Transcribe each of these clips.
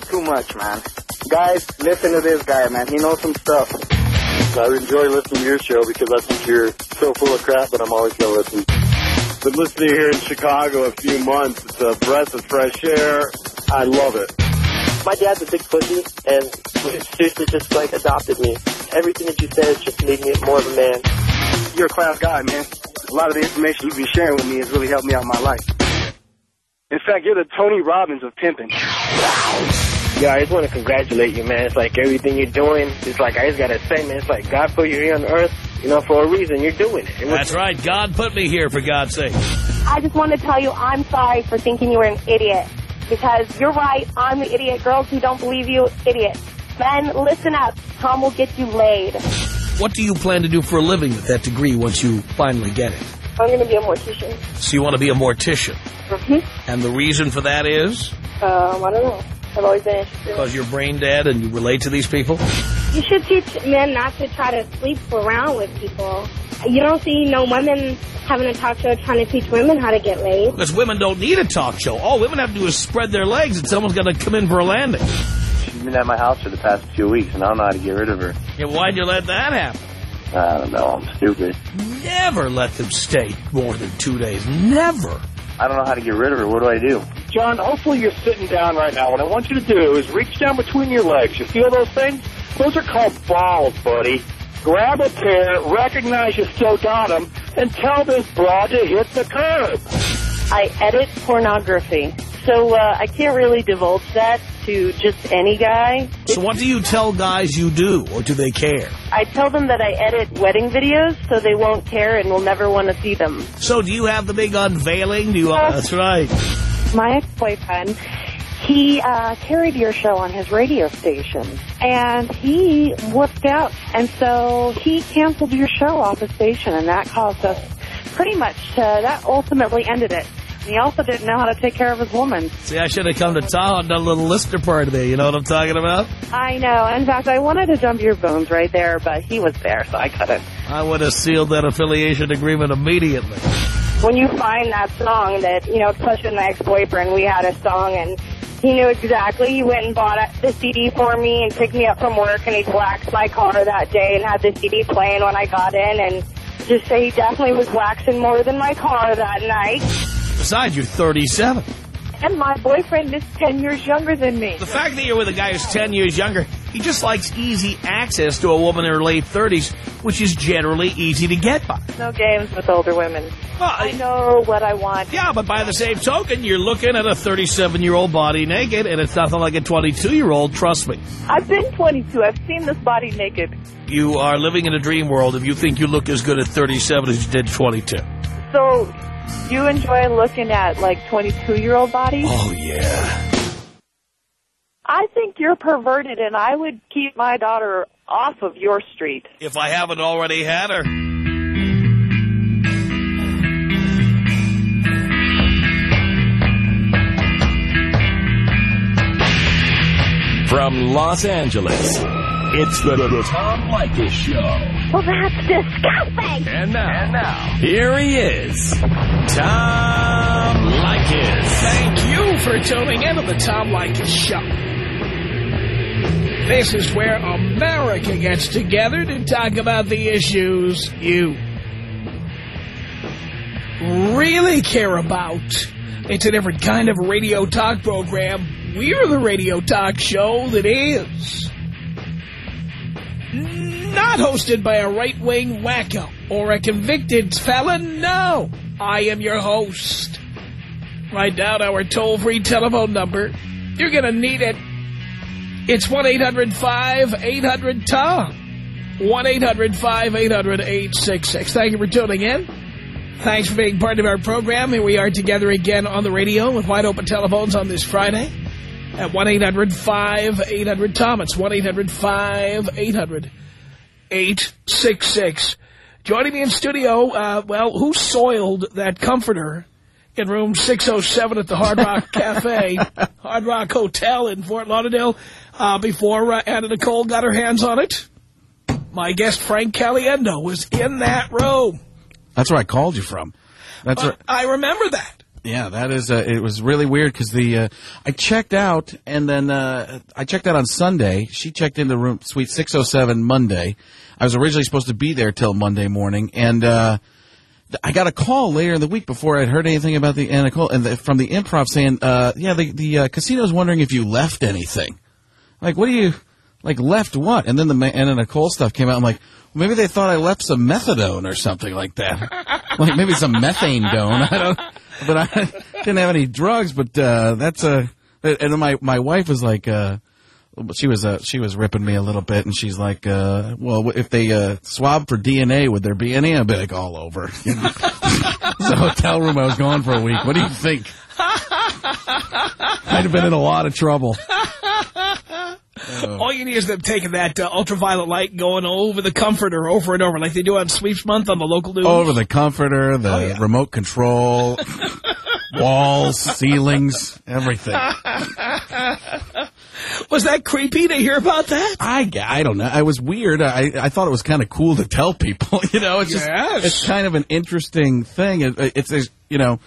too much, man. Guys, listen to this guy, man. He knows some stuff. I enjoy listening to your show because I think you're so full of crap, but I'm always going to listen. Been listening here in Chicago a few months. It's a breath of fresh air. I love it. My dad's a big pussy, and he seriously just like adopted me. Everything that you said has just made me more of a man. You're a class guy, man. A lot of the information you've been sharing with me has really helped me out in my life. In fact, you're the Tony Robbins of pimping. Yeah, I just want to congratulate you, man. It's like everything you're doing. It's like I just gotta say, man. It's like God put you here on earth, you know, for a reason. You're doing it. it That's right. God put me here, for God's sake. I just want to tell you I'm sorry for thinking you were an idiot. Because you're right, I'm the idiot. Girls who don't believe you, idiot. Men, listen up. Tom will get you laid. What do you plan to do for a living with that degree once you finally get it? I'm going to be a mortician. So you want to be a mortician. Mm-hmm. And the reason for that is? Um, I don't know. I've always been interested. Because you're brain dead and you relate to these people? You should teach men not to try to sleep around with people. You don't see no women having a talk show trying to teach women how to get laid. Because women don't need a talk show. All women have to do is spread their legs and someone's got to come in for a landing. She's been at my house for the past few weeks, and I don't know how to get rid of her. Yeah, why'd you let that happen? I don't know. I'm stupid. Never let them stay more than two days. Never. I don't know how to get rid of her. What do I do? John, hopefully you're sitting down right now. What I want you to do is reach down between your legs. You feel those things? Those are called balls, buddy. Grab a pair, recognize you still got them, and tell this broad to hit the curb. I edit pornography, so uh, I can't really divulge that to just any guy. So what do you tell guys you do, or do they care? I tell them that I edit wedding videos so they won't care and will never want to see them. So do you have the big unveiling? Do you? Uh, that's right. My ex-boyfriend, he uh, carried your show on his radio station, and he whooped out, and so he canceled your show off the station, and that caused us pretty much, uh, that ultimately ended it. And he also didn't know how to take care of his woman. See, I should have come to Tahoe and done a little listener party there. You know what I'm talking about? I know. In fact, I wanted to jump your bones right there, but he was there, so I couldn't. I would have sealed that affiliation agreement immediately. When you find that song that, you know, especially my ex-boyfriend, we had a song and he knew exactly. He went and bought the CD for me and picked me up from work and he waxed my car that day and had the CD playing when I got in and just say he definitely was waxing more than my car that night. Besides, you're 37. And my boyfriend is 10 years younger than me. The fact that you're with a guy who's 10 years younger, he just likes easy access to a woman in her late 30s, which is generally easy to get by. No games with older women. Well, I know what I want. Yeah, but by the same token, you're looking at a 37-year-old body naked, and it's nothing like a 22-year-old, trust me. I've been 22. I've seen this body naked. You are living in a dream world if you think you look as good at 37 as you did 22. So, you enjoy looking at, like, 22-year-old bodies? Oh, yeah. I think you're perverted, and I would keep my daughter off of your street. If I haven't already had her. From Los Angeles, it's the, the Tom Leykis Show. Well, that's disgusting. And now, and now, here he is, Tom Leykis. Thank you for tuning in to the Tom Leykis Show. This is where America gets together to talk about the issues you really care about. It's a different kind of radio talk program. We're the radio talk show that is not hosted by a right-wing wacko or a convicted felon. No, I am your host. Write down our toll-free telephone number. You're going to need it. It's 1-800-5800-TOM. 1-800-5800-866. Thank you for tuning in. Thanks for being part of our program. Here we are together again on the radio with wide open telephones on this Friday at 1-800-5800-TOM. It's 1-800-5800-866. Joining me in studio, uh, well, who soiled that comforter in room 607 at the Hard Rock Cafe, Hard Rock Hotel in Fort Lauderdale uh, before uh, Anna Nicole got her hands on it? My guest, Frank Caliendo, was in that room. That's where I called you from. That's Uh, where, I remember that. Yeah, that is. Uh, it was really weird because the uh, I checked out and then uh, I checked out on Sunday. She checked into room suite six oh seven Monday. I was originally supposed to be there till Monday morning, and uh, I got a call later in the week before I'd heard anything about the Anna call, and the, from the improv saying, uh, "Yeah, the the uh, casino's wondering if you left anything." Like, what do you like left what? And then the and then Nicole stuff came out. I'm like, well, maybe they thought I left some methadone or something like that. like maybe some methane done. I don't. But I didn't have any drugs. But uh, that's a. And my my wife was like. Uh, she was uh, she was ripping me a little bit, and she's like, uh, "Well, if they uh, swab for DNA, would there be any?" I'd be like, "All over." You know? It's a hotel room. I was gone for a week. What do you think? I'd have been in a lot of trouble. All you need is them taking that uh, ultraviolet light and going over the comforter over and over like they do on Sweeps Month on the local news. Over the comforter, the remote control, walls, ceilings, everything. Was that creepy to hear about that? I, I don't know. I was weird. I, I thought it was kind of cool to tell people. You know, it's just it's kind of an interesting thing. It, it's, it's you know,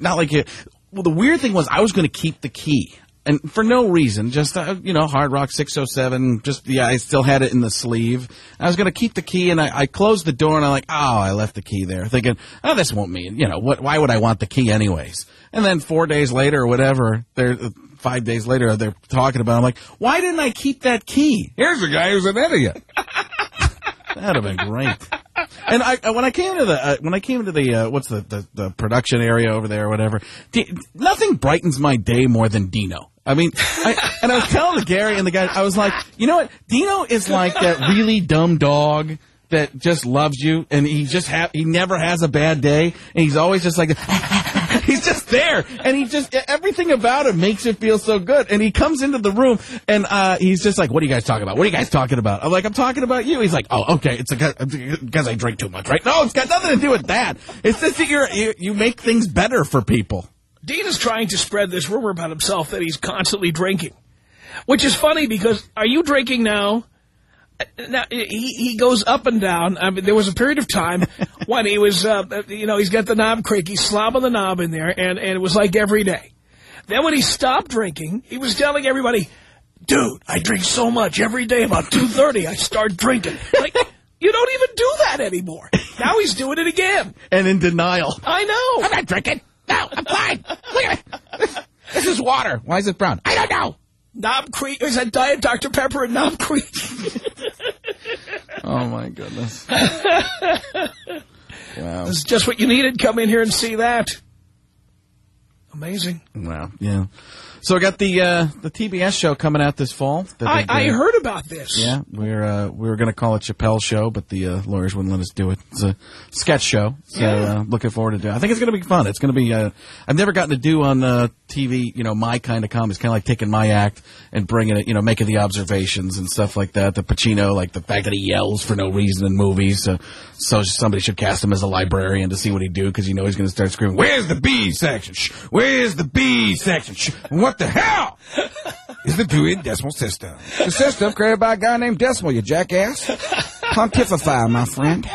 not like it. Well, the weird thing was I was going to keep the key. And for no reason, just uh, you know, Hard Rock 607. Just yeah, I still had it in the sleeve. I was going to keep the key, and I, I closed the door, and I'm like, oh, I left the key there, thinking, oh, this won't mean, you know, what? Why would I want the key anyways? And then four days later, or whatever, they're five days later, they're talking about. it. I'm like, why didn't I keep that key? Here's a guy who's an idiot. That'd have been great. And I uh, when I came to the uh, when I came to the uh, what's the, the the production area over there or whatever, D- nothing brightens my day more than Dino. I mean, I, and I was telling Gary and the guy, I was like, you know what? Dino is like that really dumb dog that just loves you, and he just ha- he never has a bad day, and he's always just like. He's just there, and he just everything about him makes it feel so good. And he comes into the room, and uh, he's just like, "What are you guys talking about? What are you guys talking about?" I'm like, "I'm talking about you." He's like, "Oh, okay, it's because I drink too much, right?" No, it's got nothing to do with that. It's just that you're, you you make things better for people. Dean is trying to spread this rumor about himself that he's constantly drinking, which is funny because are you drinking now? Now he he goes up and down. I mean, there was a period of time when he was, uh, you know, he's got the Knob Creek, he's slobbing the knob in there, and and it was like every day. Then when he stopped drinking, he was telling everybody, "Dude, I drink so much every day. About two thirty, I start drinking." Like you don't even do that anymore. Now he's doing it again. And in denial. I know. I'm not drinking. No, I'm fine. Look at it. This is water. Why is it brown? I don't know. Knob Creek. Is that Diet Dr. Pepper and Knob Creek? Oh my goodness. Wow. This is just what you needed. Come in here and see that. Amazing. Wow. Yeah. So I got the uh, the TBS show coming out this fall. that I, I heard about this. Yeah, we're uh, we were going to call it Chappelle Show, but the uh, lawyers wouldn't let us do it. It's a sketch show, so Yeah. uh, looking forward to doing. I think it's going to be fun. It's going to be. Uh, I've never gotten to do on uh, TV, you know, my kind of comedy. It's kind of like taking my act and bringing it, you know, making the observations and stuff like that. The Pacino, like the fact that he yells for no reason in movies. So, so somebody should cast him as a librarian to see what he'd do because you know he's going to start screaming, "Where's the B section? Shh. Where's the B section? Shh. What the hell?" is the Dewey Decimal System. The system created by a guy named Decimal, you jackass. Pontifify, my friend.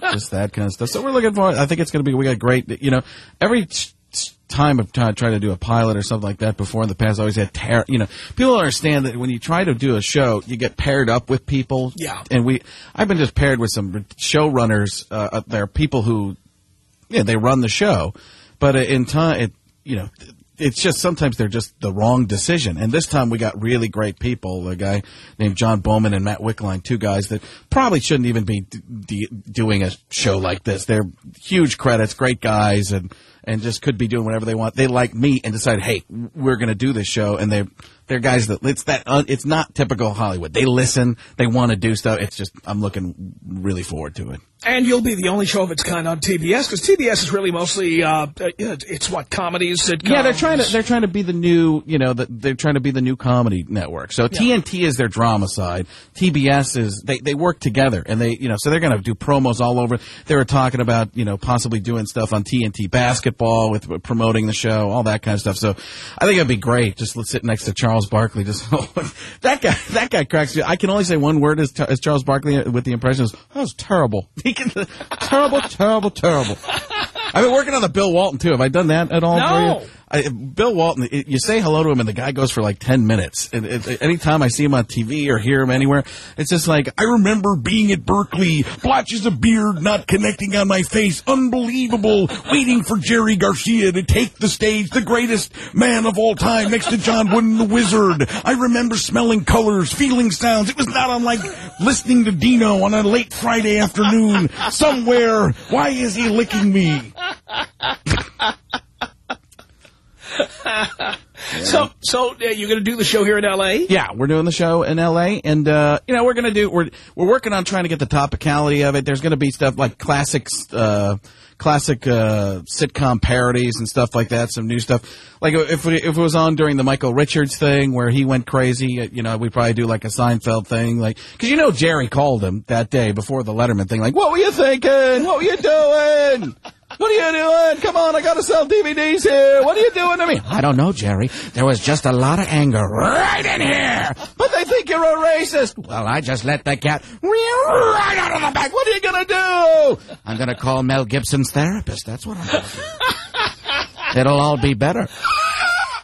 Just that kind of stuff. So we're looking for. I think it's going to be. We got great. You know, every time of trying try to do a pilot or something like that before in the past, I always had ter- You know, people don't understand that when you try to do a show, you get paired up with people. Yeah. And we, I've been just paired with some showrunners. Uh, uh, there are people who, yeah, they run the show, but uh, in time, it, you know. It's just sometimes they're just the wrong decision. And this time we got really great people. A guy named John Bowman and Matt Wickline, two guys that probably shouldn't even be d- d- doing a show like this. They're huge credits, great guys, and and just could be doing whatever they want. They like me and decided, hey, we're going to do this show, and they they're guys that it's that uh, it's not typical Hollywood. They listen, they want to do stuff. It's just I'm looking really forward to it. And you'll be the only show of its kind on TBS because TBS is really mostly uh, uh, it's what comedies, sitcoms. Yeah, they're trying to they're trying to be the new you know the, they're trying to be the new comedy network. So TNT is their drama side. TBS is they they work together and they you know so they're going to do promos all over. They were talking about you know possibly doing stuff on TNT basketball with with promoting the show, all that kind of stuff. So I think it'd be great just let's sit next to Charles Barkley. Just that guy that guy cracks me. I can only say one word as, as Charles Barkley with the impression is that was terrible. Terrible, terrible, terrible. I've been working on the Bill Walton too. Have I done that at all? No. I, Bill Walton, you say hello to him and the guy goes for like 10 minutes. And it, anytime I see him on TV or hear him anywhere, it's just like, I remember being at Berkeley, blotches of beard not connecting on my face, unbelievable, waiting for Jerry Garcia to take the stage, the greatest man of all time next to John Wooden the Wizard. I remember smelling colors, feeling sounds. It was not unlike listening to Dino on a late Friday afternoon somewhere. Why is he licking me? So, so uh, you're going to do the show here in L.A.? Yeah, we're doing the show in L.A. and uh, you know we're gonna do we're we're working on trying to get the topicality of it. There's gonna be stuff like classics, uh, classic uh, sitcom parodies and stuff like that. Some new stuff. Like if we, if it was on during the Michael Richards thing where he went crazy, uh, you know, we'd probably do like a Seinfeld thing, like because you know Jerry called him that day before the Letterman thing, like, "What were you thinking? What were you doing?" What are you doing? Come on, I gotta sell DVDs here. What are you doing to me? I don't know, Jerry. There was just a lot of anger right in here. But they think you're a racist. Well, I just let the cat right out of the bag. What are you gonna do? I'm gonna call Mel Gibson's therapist. That's what I'm gonna do. It'll all be better.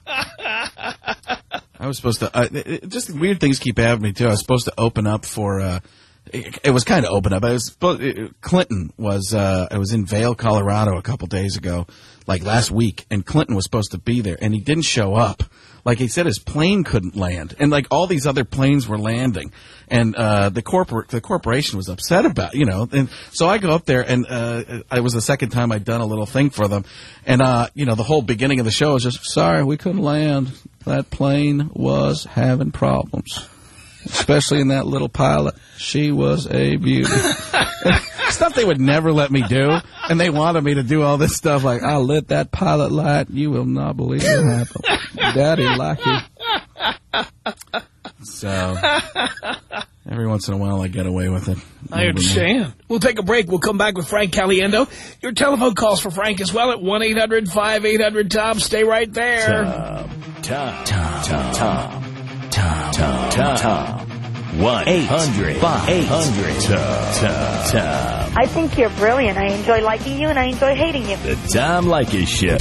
I was supposed to, uh, just weird things keep happening too. I was supposed to open up for, uh, it, it was kind of open up. I was Clinton was, uh, I was in Vail, Colorado a couple days ago, like last week, and Clinton was supposed to be there, and he didn't show up. Like he said, his plane couldn't land, and like all these other planes were landing, and uh, the corporate the corporation was upset about, you know. And so I go up there, and uh, it was the second time I'd done a little thing for them, and uh, you know, the whole beginning of the show was just sorry we couldn't land. That plane was having problems especially in that little pilot. She was a beauty. stuff they would never let me do, and they wanted me to do all this stuff like, I lit that pilot light. You will not believe what happened. Daddy like it. So, every once in a while I get away with it. I understand. We'll take a break. We'll come back with Frank Caliendo. Your telephone calls for Frank as well at 1-800-5800-TOM. Stay right there. Tom. Tom. Tom. Tom. Tom. Tom. Tom. Tom. 1-800. 500. Tom. Tom. Tom. I think you're brilliant. I enjoy liking you and I enjoy hating you. The Tom Leykis Show.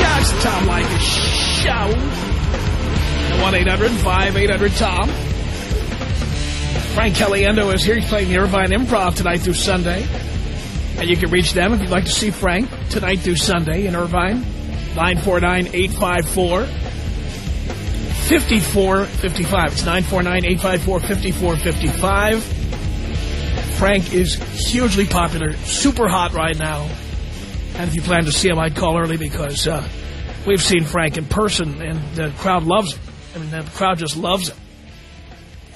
Yeah, it's the Tom Leykis Show. 1-800-5800-TOM. Frank Caliendo is here. He's playing the Irvine Improv tonight through Sunday. And you can reach them if you'd like to see Frank tonight through Sunday in Irvine. 949-854. 5455. It's 949-854-5455. Frank is hugely popular, super hot right now. And if you plan to see him, I'd call early because uh, we've seen Frank in person, and the crowd loves him. I mean, the crowd just loves him.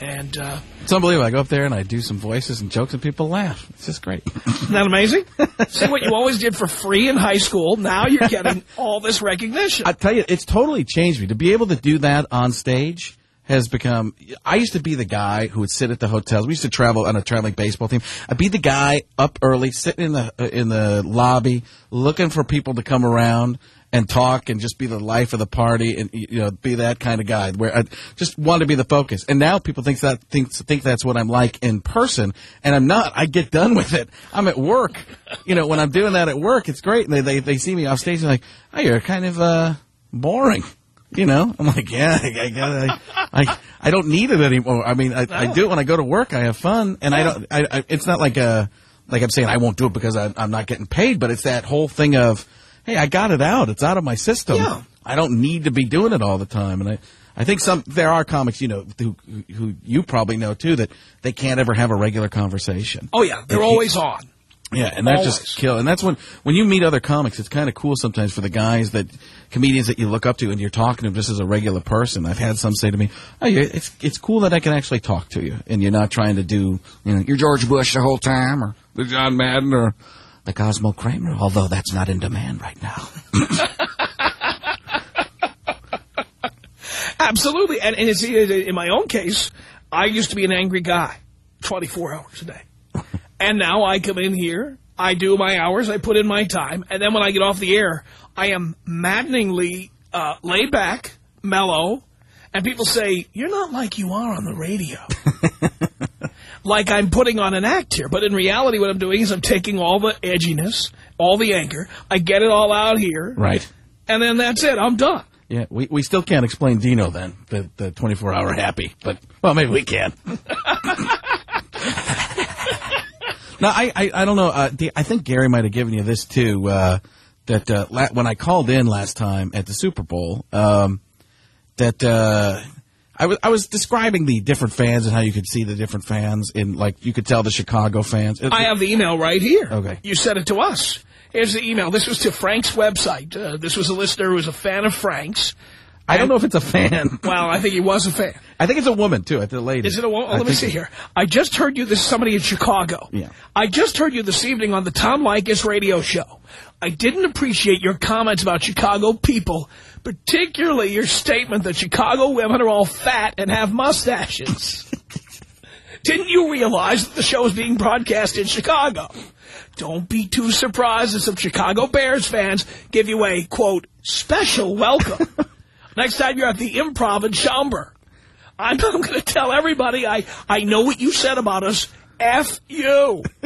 And uh, It's unbelievable. I go up there and I do some voices and jokes and people laugh. It's just great. isn't that amazing? see what you always did for free in high school. Now you're getting all this recognition. I tell you, it's totally changed me. To be able to do that on stage has become. I used to be the guy who would sit at the hotels. We used to travel on a traveling baseball team. I'd be the guy up early, sitting in the uh, in the lobby, looking for people to come around and talk and just be the life of the party and you know be that kind of guy where I just want to be the focus. And now people think that think think that's what I'm like in person, and I'm not. I get done with it. I'm at work. You know, when I'm doing that at work, it's great. And they they, they see me off stage and like, oh, you're kind of uh boring. You know, I'm like, yeah, I, I, I, I, I don't need it anymore. I mean, I, I do it when I go to work. I have fun, and I don't. I, I, it's not like a, like I'm saying I won't do it because I, I'm not getting paid. But it's that whole thing of, hey, I got it out. It's out of my system. Yeah. I don't need to be doing it all the time. And I, I think some there are comics, you know, who, who you probably know too, that they can't ever have a regular conversation. oh, yeah, they're you- always on. Yeah, and that Always. just kill. And that's when when you meet other comics, it's kind of cool sometimes for the guys that comedians that you look up to, and you're talking to them just as a regular person. I've had some say to me, "Oh, yeah, it's it's cool that I can actually talk to you, and you're not trying to do you know you're George Bush the whole time, or the John Madden, or the Cosmo Kramer. Although that's not in demand right now. Absolutely. And, and it's, in my own case, I used to be an angry guy 24 hours a day. And now I come in here, I do my hours, I put in my time, and then when I get off the air, I am maddeningly uh, laid back, mellow, and people say, you're not like you are on the radio. like I'm putting on an act here. But in reality, what I'm doing is I'm taking all the edginess, all the anger, I get it all out here, Right. and then that's it. I'm done. Yeah, we, we still can't explain Dino then, the, the 24-hour happy. But, well, maybe we can. Now, I, I, I don't know. Uh, I think Gary might have given you this, too, uh, that uh, when I called in last time at the Super Bowl, um, that uh, I was I was describing the different fans and how you could see the different fans in, like, you could tell the Chicago fans. I have the email right here. Okay. You sent it to us. Here's the email. This was to Frank's website. Uh, this was a listener who was a fan of Frank's. I don't know if it's a fan. Well, I think he was a fan. I think it's a woman, too, at the lady. Is it a woman? I let me see here. I just heard you. This is somebody in Chicago. Yeah. I just heard you this evening on the Tom Leykis radio show. I didn't appreciate your comments about Chicago people, particularly your statement that Chicago women are all fat and have mustaches. didn't you realize that the show is being broadcast in Chicago? Don't be too surprised if some Chicago Bears fans give you a, quote, special welcome. Next time you're at the Improv in Schaumburg. I'm, I'm going to tell everybody I, I know what you said about us. F you.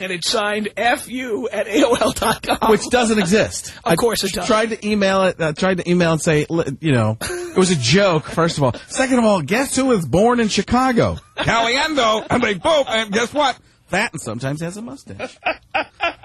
and it's signed F you at AOL.com. Which doesn't exist. Of course it does. Tried to email it. Uh, tried to email and say, you know, it was a joke. First of all, second of all, guess who was born in Chicago? Caliendo. And they both. And guess what? Fat and sometimes has a mustache.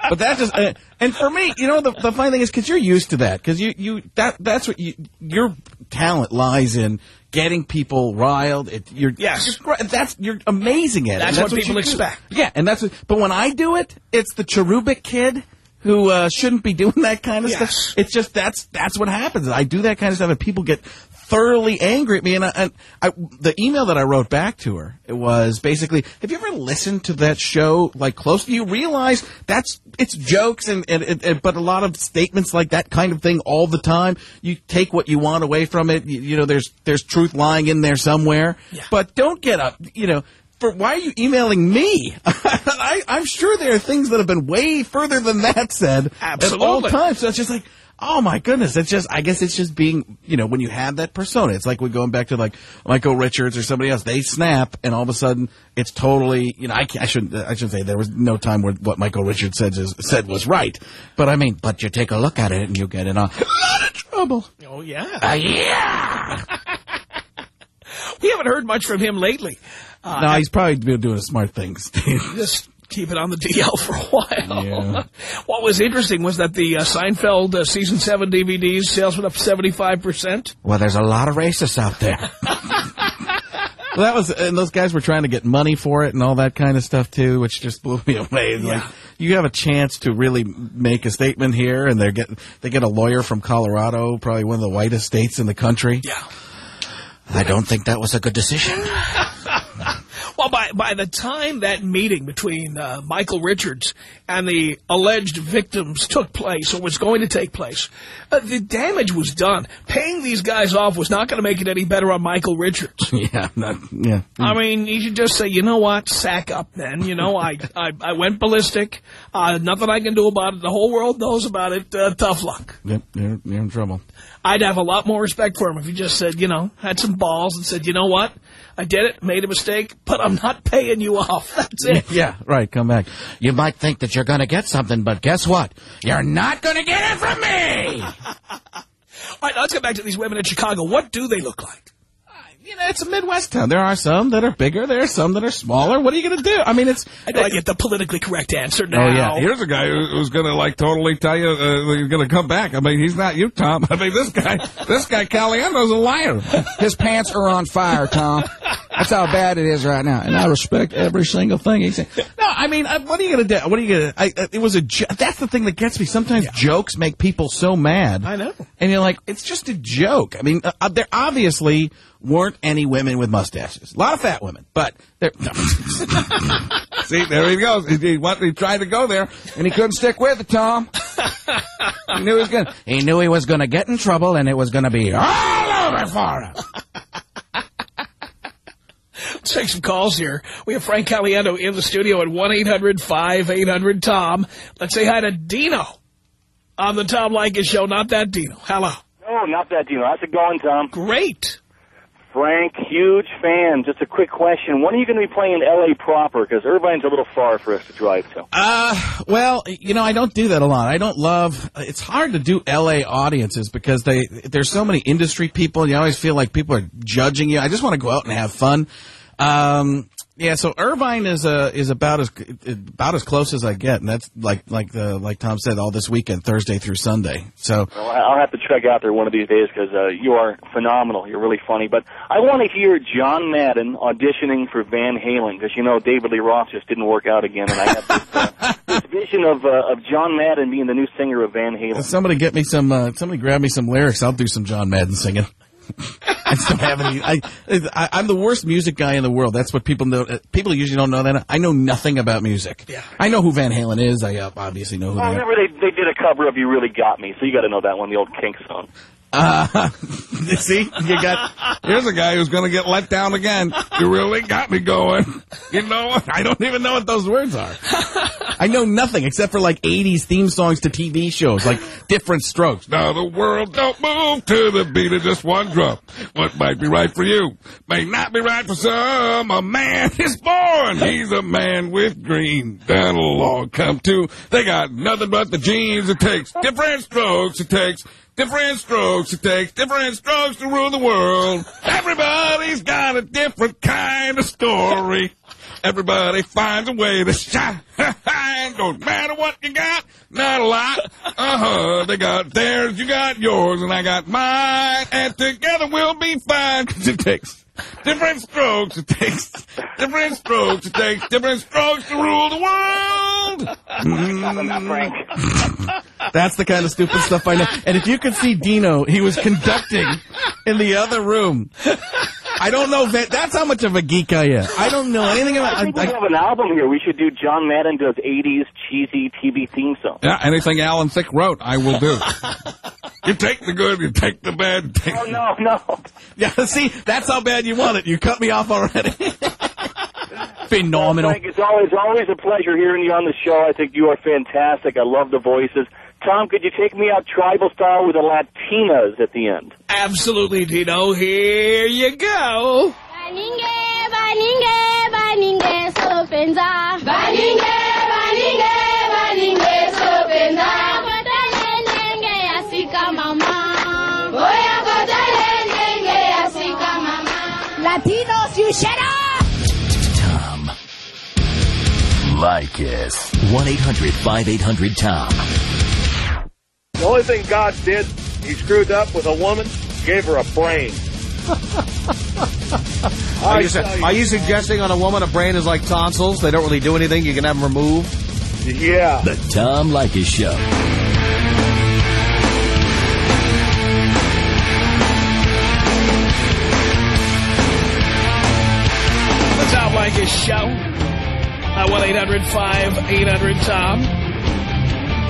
But that just uh, and for me, you know, the, the funny thing is because you're used to that because you you that that's what you your talent lies in getting people riled. It, you're Yes. you're, that's you're amazing at it. That's And what people expect. Yeah, and that's what, but when I do it, it's the cherubic kid who uh, shouldn't be doing that kind of Yes. stuff. It's just that's that's what happens. I do that kind of stuff, and people get thoroughly angry at me. And, I, and I, the email that I wrote back to her it was basically, have you ever listened to that show like close? You realize that's it's jokes and, and, and, and- but a lot of statements like that kind of thing all the time. You take what you want away from it. You, you know, there's there's truth lying in there somewhere. But don't get up. You know. For, why are you emailing me? I, I'm sure there are things that have been way further than that said at all times. So it's just like, oh my goodness, it's just, I guess it's just being, you know, when you have that persona, it's like we're going back to like Michael Richards or somebody else. They snap, and all of a sudden, it's totally, you know, I, can't- I shouldn't, I shouldn't say there was no time where what Michael Richards said is, said was right, but I mean, but you take a look at it and you get in a lot of trouble. Oh, yeah. Uh, yeah. We haven't heard much from him lately. Uh, no, he's probably doing smart things. just keep it on the DL for a while. Yeah. What was interesting was that the uh, Seinfeld uh, season seven DVDs sales went up seventy five percent. well, there's a lot of racists out there. Well, that was, and those guys were trying to get money for it and all that kind of stuff too, which just blew me away. Like, you have a chance to really make a statement here, and they get they get a lawyer from Colorado, probably one of the whitest states in the country. Yeah. I don't think that was a good decision. Well, by by the time that meeting between uh, Michael Richards and the alleged victims took place or was going to take place, uh, the damage was done. Paying these guys off was not going to make it any better on Michael Richards. yeah, not, yeah. I mean, you should just say, you know what, sack up then. You know, I, I, I went ballistic. Uh, nothing I can do about it. The whole world knows about it. Uh, tough luck. Yep, you're, you're in trouble. I'd have a lot more respect for him if he just said, you know, had some balls and said, you know what, I did it, made a mistake, but I'm not paying you off. That's it. Yeah, right. Come back. You might think that you're going to get something, but guess what? You're not going to get it from me. All right, let's get back to these women in Chicago. What do they look like? You know, it's a Midwest town. There are some that are bigger. There are some that are smaller. What are you going to do? I mean, it's. I know I get the politically correct answer now. Oh yeah, here's a guy who's going to like totally tell you uh, he's going to come back. I mean, he's not you, Tom. I mean, this guy, this guy Caliendo's a liar. His pants are on fire, Tom. That's how bad it is right now. And I respect every single thing he said. No, I mean, uh, what are you going to do? What are you going to? It was a. jo- That's the thing that gets me. Sometimes jokes make people so mad. I know. And you're like, it's just a joke. I mean, uh, uh, there obviously weren't any women with mustaches. A lot of fat women, but there. See, there he goes. He, he, what, he tried to go there, and he couldn't stick with it, Tom. he knew he was going. to He knew he was going to get in trouble, and it was going to be all over for him. Let's take some calls here. We have Frank Caliendo in the studio at 1-800-5800-TOM. Let's say hi to Dino on the Tom Leykis show. Not that Dino. Hello. No, not that Dino. How's it going, Tom? Great. Frank, huge fan. Just a quick question. When are you going to be playing L.A. proper? Because Irvine's a little far for us to drive to. Uh, well, you know, I don't do that a lot. I don't love, it's hard to do LA audiences because they, there's so many industry people you always feel like people are judging you. I just want to go out and have fun. Um, yeah, so Irvine is uh, is about as about as close as I get, and that's like like the like Tom said, all this weekend, Thursday through Sunday. So Well, I'll have to check out there one of these days because uh, you are phenomenal. You're really funny. But I want to hear John Madden auditioning for Van Halen because you know David Lee Roth just didn't work out again, and I have this, uh, this vision of uh, of John Madden being the new singer of Van Halen. somebody get me some, uh, somebody grab me some lyrics. I'll do some John Madden singing. I just don't have any. I, I, I'm the worst music guy in the world. That's what people know. uh, People usually don't know that. I know nothing about music. Yeah. I know who Van Halen is. I uh, obviously know who Well, they are. remember they they did a cover of "You Really Got Me," so you got to know that one, the old Kinks song. Uh, see, you got. Here's a guy who's going to get let down again. You really got me going. You know what? I don't even know what those words are. I know nothing except for like 80s theme songs to TV shows, like Different Strokes. Now the world don't move to the beat of just one drum. What might be right for you may not be right for some. A man is born. He's a man with green. That'll all come to. They got nothing but the genes it takes. Different strokes it takes. Different strokes it takes. Different strokes to rule the world. Everybody's got a different kind of story. Everybody finds a way to shine. Don't matter what you got, not a lot. Uh huh. They got theirs, you got yours, and I got mine, and together we'll be fine. 'Cause it takes different strokes. It takes different strokes. It takes different strokes to rule the world. Mm. That's the kind of stupid stuff I know. And if you could see Dino, he was conducting in the other room. I don't know that. That's how much of a geek I am. I don't know anything about. I think we have an album here. We should do John Madden does 80s cheesy TV theme song. Yeah, anything Alan Thicke wrote, I will do. you take the good, you take the bad. Take Oh no, no. Yeah, see, that's how bad you want it. You cut me off already. Phenomenal. Frank, it's always always a pleasure hearing you on the show. I think you are fantastic. I love the voices. Tom, could you take me out tribal style with the Latinas at the end? Absolutely, Dino. Here you go. Baninge, baninge, baninge, sopenza. Baninge, baninge, baninge, sopenza. Kotale nenge asika mama. Oya kotale nenge asika mama. Latinos, you shut up! Tom. Leykis. 1-800-5800-TOM. The only thing God did, he screwed up with a woman, gave her a brain. Are you, you. are you suggesting on a woman a brain is like tonsils? They don't really do anything. You can have them removed. Yeah. The Tom Leykis Show. The Tom Leykis Show. Uh, 1-800-5800-TOM.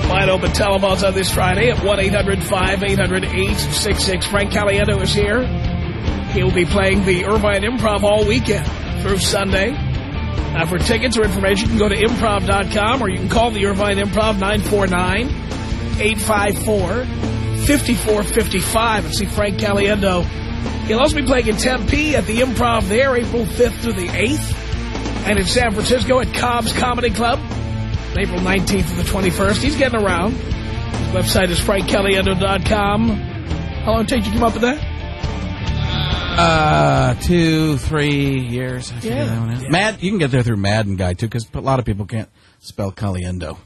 Wide open telephones on this Friday at 1-800-5800-866. Frank Caliendo is here. He'll be playing the Irvine Improv all weekend through Sunday. Now, for tickets or information, you can go to improv.com or you can call the Irvine Improv 949-854-5455 and see Frank Caliendo. He'll also be playing in Tempe at the Improv there April 5th through the 8th. And in San Francisco at Cobb's Comedy Club April 19th to the 21st. He's getting around. His website is frankcaliendo.com. How long did it take you to come up with that? Uh, two, three years. I Yeah. that one is. Mad, you can get there through Madden Guy too, because a lot of people can't spell Caliendo.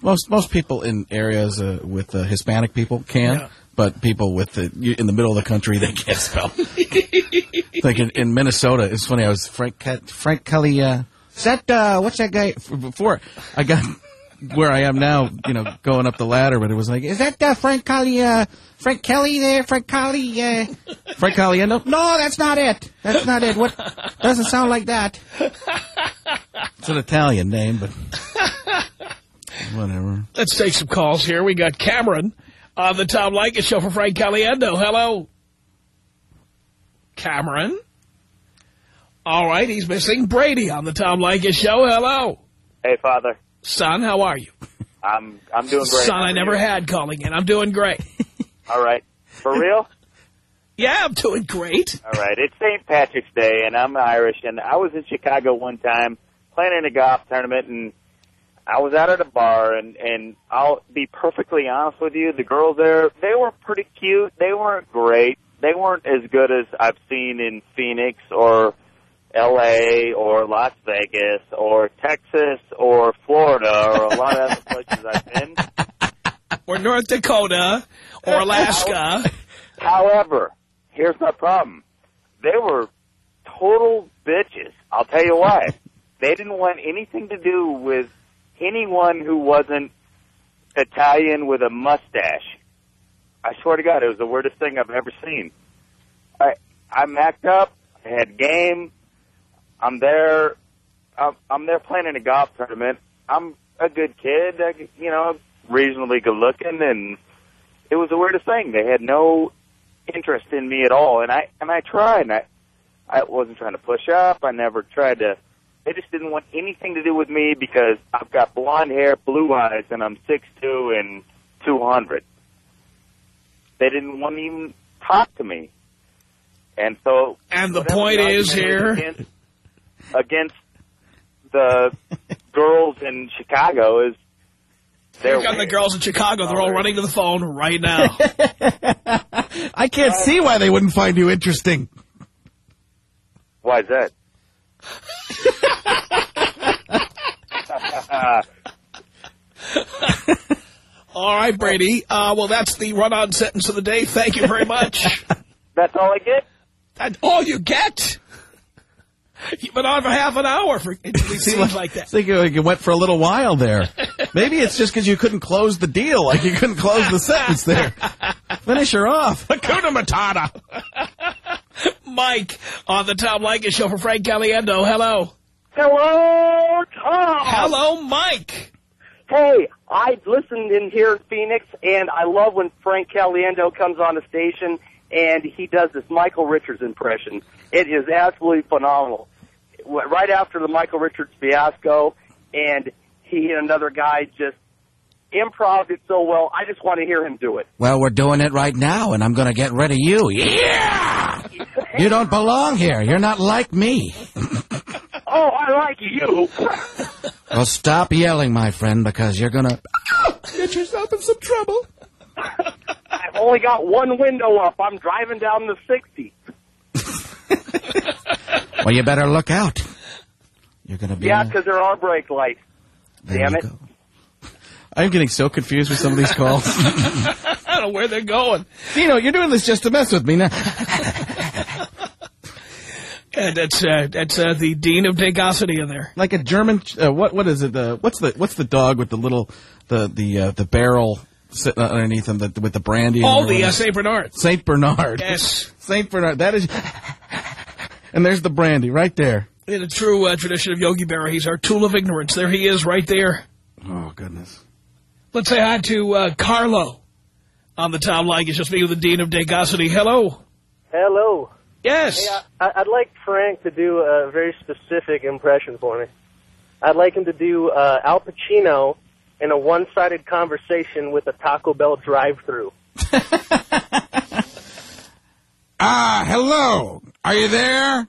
Most most people in areas uh, with uh, Hispanic people can, Yeah. but people with the in the middle of the country they can't spell. like in, in Minnesota, it's funny. I was Frank Frank Kelly. Is that uh, what's that guy? Before I got where I am now, you know, going up the ladder, but it was like, is that uh, Frank Kelly? Uh, Frank Kelly there? Frank Kelly? Uh, Frank Caliendo? No, that's not it. That's not it. What? Doesn't sound like that. It's an Italian name, but whatever. Let's take some calls here. We got Cameron on the Tom Leykis show for Frank Caliendo. Hello. Cameron. All right, he's missing Brady on the Tom Leykis show. Hello. Hey, Father. Son, how are you? I'm I'm doing great. Son, I never you? had calling in. I'm doing great. All right. For real? Yeah, I'm doing great. All right, it's St. Patrick's Day, and I'm Irish, and I was in Chicago one time playing in a golf tournament, and I was out at a bar, and and I'll be perfectly honest with you, the girls there, they were pretty cute. They weren't great. They weren't as good as I've seen in Phoenix or L.A. or Las Vegas or Texas or Florida or a lot of other places I've been. Or North Dakota or Alaska. However, here's my problem. They were total bitches. I'll tell you why. They didn't want anything to do with anyone who wasn't Italian with a mustache. I swear to God, it was the weirdest thing I've ever seen. I I macked up, I had game. I'm there. I'm, I'm there playing in a golf tournament. I'm a good kid, I, you know, reasonably good looking, and it was the weirdest thing. They had no interest in me at all, and I and I tried. And I I wasn't trying to push up. I never tried to. They just didn't want anything to do with me because I've got blonde hair, blue eyes, and I'm six two and two hundred. They didn't want to even talk to me, and so. And the point is here- against, against the girls in Chicago is Here come the girls in Chicago. They're all running to the phone right now. I can't see why they wouldn't find you interesting. Why is that? All right, Brady. Uh, well, that's the run-on sentence of the day. Thank you very much. That's all I get? That's all you get? You've been on for half an hour. For, it really seems like that. I think you you went for a little while there. Maybe it's just because you couldn't close the deal, like you couldn't close the sentence there. Finish her off. Hakuna Matata. Mike on the Tom Leykis show for Frank Caliendo. Hello. Hello, Tom. Hello, Mike. Hey, I listened in here in Phoenix, and I love when Frank Caliendo comes on the station and he does this Michael Richards impression. It is absolutely phenomenal. Right after the Michael Richards fiasco, and he and another guy just improv it so well. I just want to hear him do it. Well, we're doing it right now, and I'm going to get rid of you. Yeah! You don't belong here. You're not like me. Oh, I like you. Well, stop yelling, my friend, because you're going to... Get yourself in some trouble. I've only got one window up. I'm driving down the 60. Well, you better look out. You're going to be... Yeah, because there are brake lights. Damn it. I'm getting so confused with some of these calls. I don't know where they're going. you know, you're doing this just to mess with me now. And that's uh, that's uh, the dean of Degosity in there. Like a German, uh, what what is it? The what's the what's the dog with the little the the uh, the barrel sitting underneath him the, with the brandy? Oh, the uh, St. Bernard. Saint Bernard. Yes. Saint Bernard. That is. And there's the brandy right there. In a true uh, tradition of Yogi Berra, he's our tool of ignorance. There he is right there. Oh goodness. Let's say hi to uh, Carlo on the Tom Leykis. Just me with the dean of Degosity. Hello. Hello. Yes. Hey, I, I'd like Frank to do a very specific impression for me. I'd like him to do uh, Al Pacino in a one-sided conversation with a Taco Bell drive-through. Ah, hello. Are you there?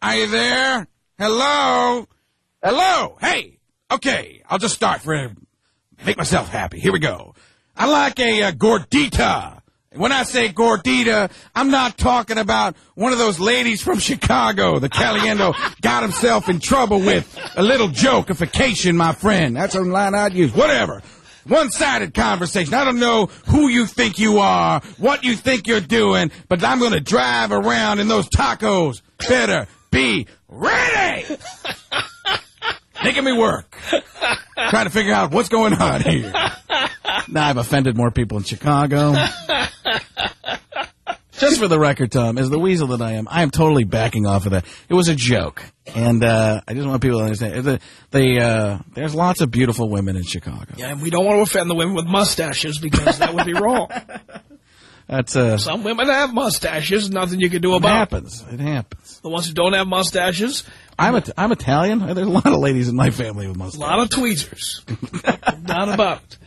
Are you there? Hello? Hello? Hey. Okay, I'll just start for make myself happy. Here we go. I like a uh, gordita. When I say gordita, I'm not talking about one of those ladies from Chicago that Caliendo got himself in trouble with. A little jokeification, my friend. That's a line I'd use. Whatever. One-sided conversation. I don't know who you think you are, what you think you're doing, but I'm going to drive around in those tacos. Better be ready. Making me work. Trying to figure out what's going on here. Now I've offended more people in Chicago. Just for the record, Tom, as the weasel that I am, I am totally backing off of that. It was a joke, and uh, I just want people to understand. The, the, uh, there's lots of beautiful women in Chicago. Yeah, and we don't want to offend the women with mustaches because that would be wrong. That's uh, Some women have mustaches, nothing you can do it about happens. It happens. The ones who don't have mustaches, I'm a, I'm Italian. There's a lot of ladies in my family with mustaches. a lot of tweezers. Not about it.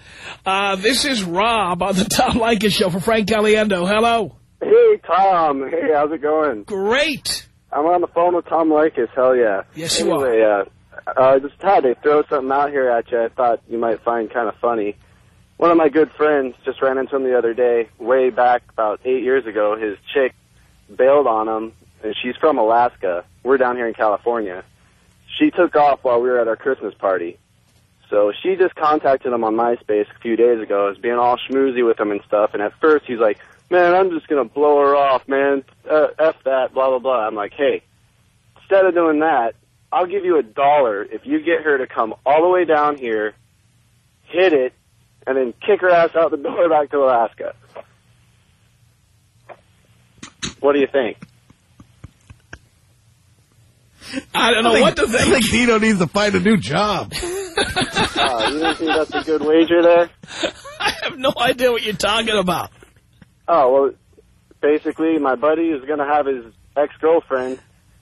Uh, this is Rob on the Tom Leykis show for Frank Caliendo. Hello. Hey, Tom. Hey, how's it going? Great. I'm on the phone with Tom Leykis. Hell yeah. Yes, you anyway, are. Uh, I just had to throw something out here at you I thought you might find kind of funny. One of my good friends just ran into him the other day, way back about eight years ago. His chick bailed on him, and she's from Alaska. We're down here in California. She took off while we were at our Christmas party. So she just contacted him on MySpace a few days ago, was being all schmoozy with him and stuff. And at first he's like, man, I'm just going to blow her off, man. Uh, F that, blah, blah, blah. I'm like, hey, instead of doing that, I'll give you a dollar if you get her to come all the way down here, hit it, and then kick her ass out the door back to Alaska. What do you think? I don't know think- what to think. I think Dino needs to find a new job. Uh, you don't think that's a good wager there? I have no idea what you're talking about. Oh, well, basically, my buddy is going to have his ex-girlfriend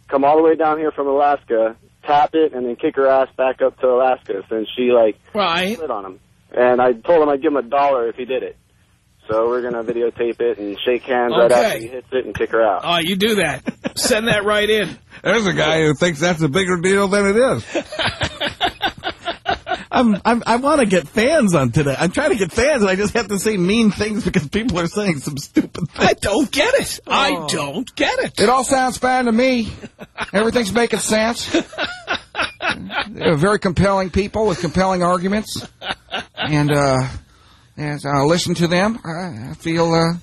come all the way down here from Alaska, tap it, and then kick her ass back up to Alaska since she, like, right. slid on him. And I told him I'd give him a dollar if he did it. So we're going to videotape it and shake hands right after he hits it and kick her out. Oh, you do that. Send that right in. There's a guy who thinks that's a bigger deal than it is. I'm, I'm, I want to get fans on today. I'm trying to get fans, and I just have to say mean things because people are saying some stupid things. I don't get it. I don't get it. It all sounds fine to me. Everything's making sense. They're very compelling people with compelling arguments. And uh, as I listen to them, I, I feel uh,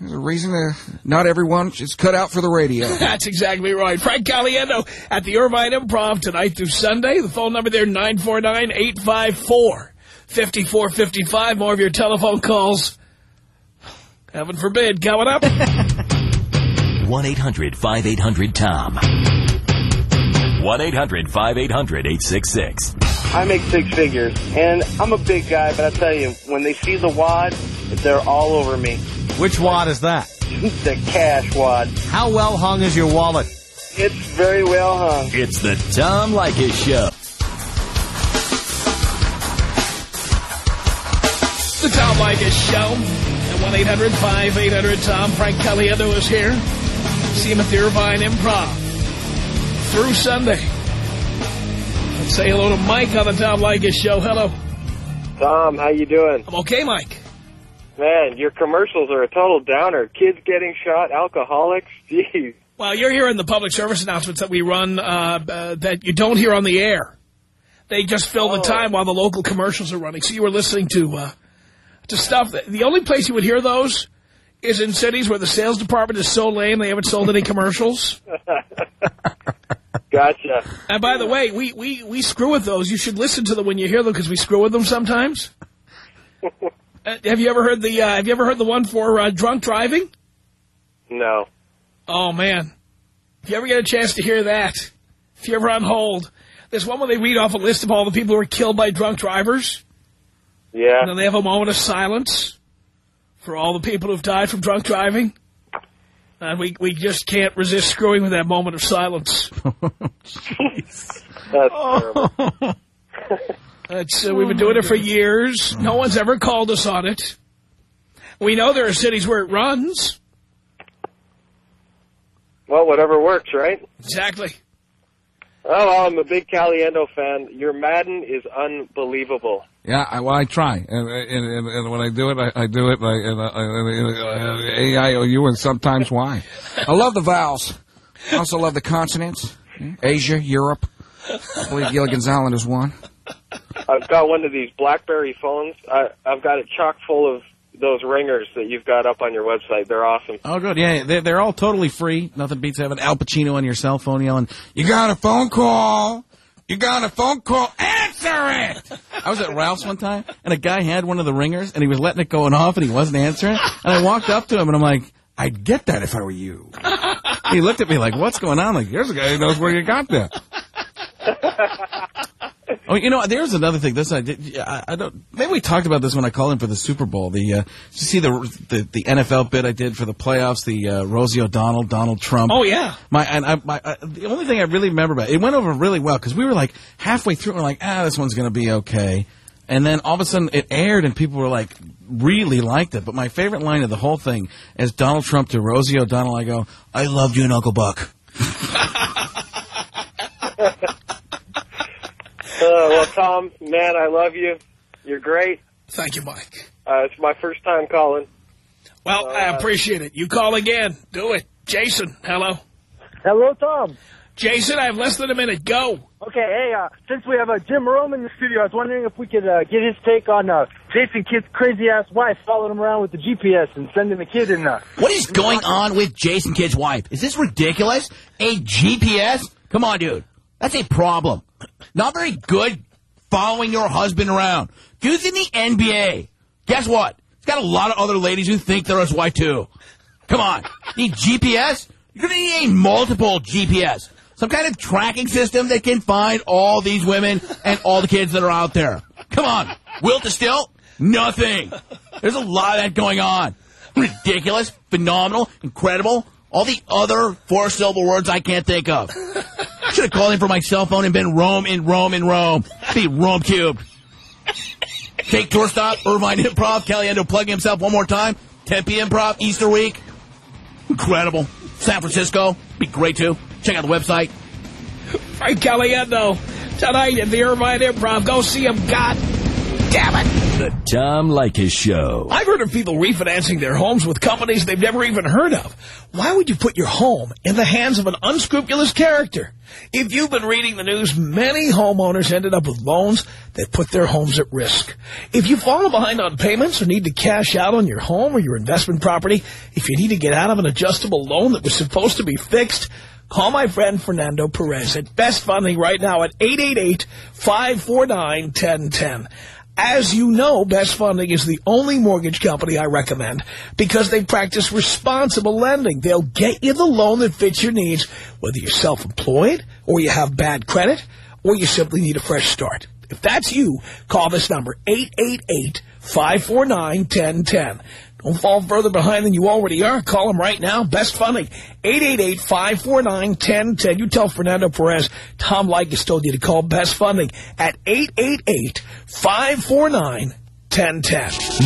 there's a reason uh, not everyone is cut out for the radio. That's exactly right. Frank Caliendo at the Irvine Improv tonight through Sunday. The phone number there, 949-854-5455. More of your telephone calls. Heaven forbid. Coming up. 1-800-5800-TOM. 1-800-5800-866. I make six figures, and I'm a big guy, but I tell you, when they see the wad, they're all over me. Which wad is that? the cash wad. How well hung is your wallet? It's very well hung. It's the Tom Leykis Show. The Tom Leykis Show at 1-800-5800-TOM. Frank Caliendo is here. See him at the Irvine Improv through Sunday. Say hello to Mike on the Tom Leykis Show. Hello. Tom, how you doing? I'm okay, Mike. Man, your commercials are a total downer. Kids getting shot, alcoholics. Jeez. Well, you're hearing the public service announcements that we run uh, uh, that you don't hear on the air. They just fill the time while the local commercials are running. So you were listening to uh, to stuff. That, the only place you would hear those is in cities where the sales department is so lame they haven't sold any commercials. Gotcha. And by the way, we, we, we screw with those. You should listen to them when you hear them because we screw with them sometimes. Uh, have you ever heard the uh, Have you ever heard the one for uh, drunk driving? No. Oh man, if you ever get a chance to hear that, if you're ever on hold, there's one where they read off a list of all the people who were killed by drunk drivers. Yeah. And then they have a moment of silence for all the people who've died from drunk driving. And we we just can't resist screwing with that moment of silence. Jeez. That's terrible. That's, uh, we've been doing it for years. No one's ever called us on it. We know there are cities where it runs. Well, whatever works, right? Exactly. Oh, well, I'm a big Caliendo fan. Your Madden is unbelievable. Yeah, I, well, I try, and, and, and, and when I do it, I, I do it like and, uh, and, uh, A, I, O, U, and sometimes Y. I love the vowels. I also love the consonants. Asia, Europe. I believe Gilligan's Island is one. I've got one of these BlackBerry phones. I, I've got it chock full of those ringers that you've got up on your website. They're awesome. Oh, good. Yeah, they're, they're all totally free. Nothing beats having Al Pacino on your cell phone yelling, You got a phone call. You got a phone call. Answer it. I was at Ralph's one time, and a guy had one of the ringers, and he was letting it going off, and he wasn't answering. And I walked up to him, and I'm like, I'd get that if I were you. he looked at me like, what's going on? I'm like, Here's a guy who knows where you got that. Oh, you know, there's another thing. This I did. I, I don't. Maybe we talked about this when I called in for the Super Bowl. The uh, did you see the, the the NFL bit I did for the playoffs? The uh, Rosie O'Donnell, Donald Trump. Oh yeah. My and I, my uh, the only thing I really remember about it, it went over really well because we were like halfway through. and We're like, ah, this one's going to be okay. And then all of a sudden it aired and people were like, really liked it. But my favorite line of the whole thing is Donald Trump to Rosie O'Donnell. I go, I loved you and Uncle Buck. Uh, well, Tom, man, I love you. You're great. Thank you, Mike. Uh, it's my first time calling. Well, I appreciate it. You call again. Do it. Jason, hello. Hello, Tom. Jason, I have less than a minute. Go. Okay, hey, uh, since we have uh, Jim Rome in the studio, I was wondering if we could uh, get his take on uh, Jason Kidd's crazy-ass wife following him around with the GPS and sending the kid in uh, What is going on with Jason Kidd's wife? Is this ridiculous? A GPS? Come on, dude. That's a problem. Not very good following your husband around. Dude's in the NBA. Guess what? He's got a lot of other ladies who think they're his wife, too. Come on. Need GPS? You're going to need a multiple GPS. Some kind of tracking system that can find all these women and all the kids that are out there. Come on. Will to still? Nothing. There's a lot of that going on. Ridiculous, phenomenal, incredible. All the other four syllable words I can't think of. I Should have called him for my cell phone and been Rome in Rome in Rome. Be Rome cubed. Take tour stop, Irvine Improv, Caliendo plugging himself one more time. Tempe Improv, Easter week. Incredible. San Francisco, be great too. Check out the website. Frank Caliendo, tonight at the Irvine Improv. Go see him. God damn it. The Tom Leykis Show. I've heard of people refinancing their homes with companies they've never even heard of. Why would you put your home in the hands of an unscrupulous character? If you've been reading the news, many homeowners ended up with loans that put their homes at risk. If you fall behind on payments or need to cash out on your home or your investment property, if you need to get out of an adjustable loan that was supposed to be fixed, Call my friend Fernando Perez at Best Funding right now at 888-549-1010. As you know, Best Funding is the only mortgage company I recommend because they practice responsible lending. They'll get you the loan that fits your needs, whether you're self-employed or you have bad credit or you simply need a fresh start. If that's you, call this number, 888-549-1010. Don't fall further behind than you already are. Call them right now. Best Funding, 888-549-1010. You tell Fernando Perez, Tom Leykis told you to call Best Funding at 888-549-1010.